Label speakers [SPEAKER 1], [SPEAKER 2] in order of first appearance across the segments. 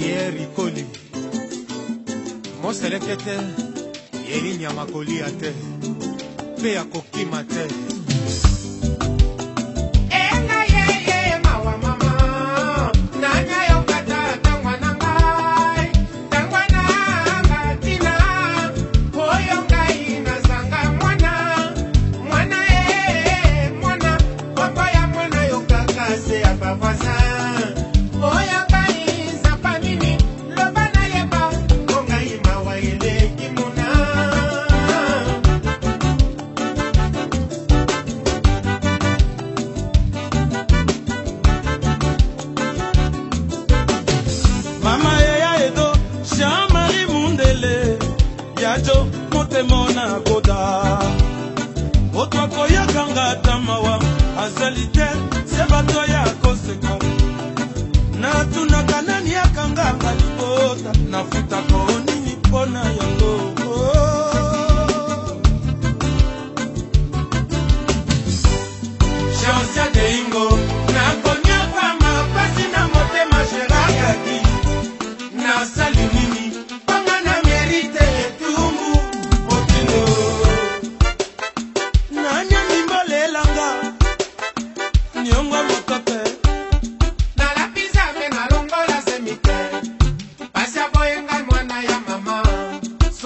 [SPEAKER 1] yeri koni moseleke te yeli nyama kolia te mpe ya kokima te
[SPEAKER 2] nsemo na koda moto akoyakanga ata mawa azali te se bato ya koseka natunaka nani yakanganga libota nafutaka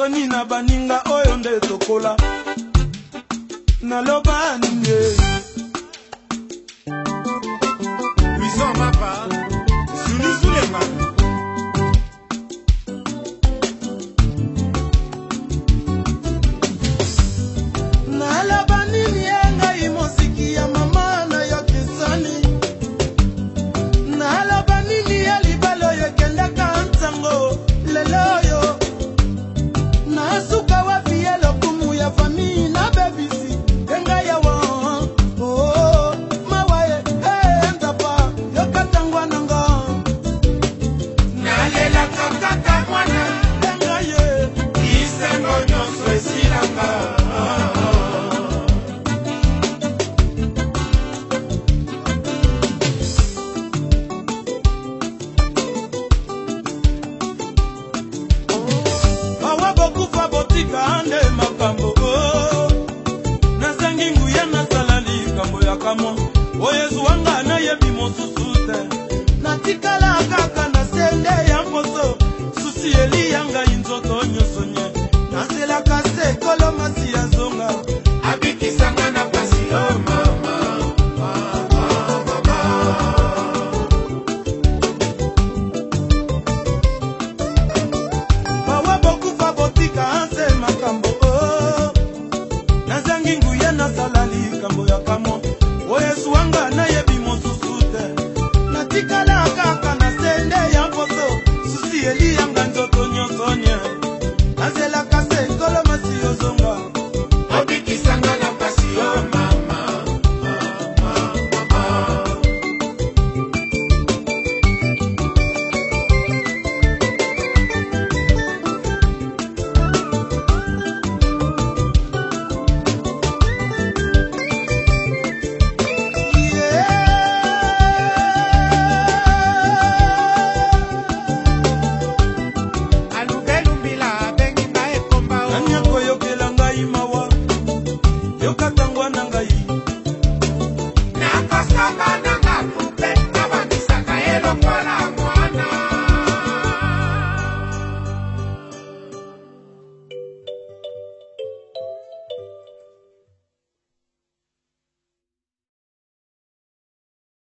[SPEAKER 2] soni na baninga oyo nde tokola naloba nini love. a caminar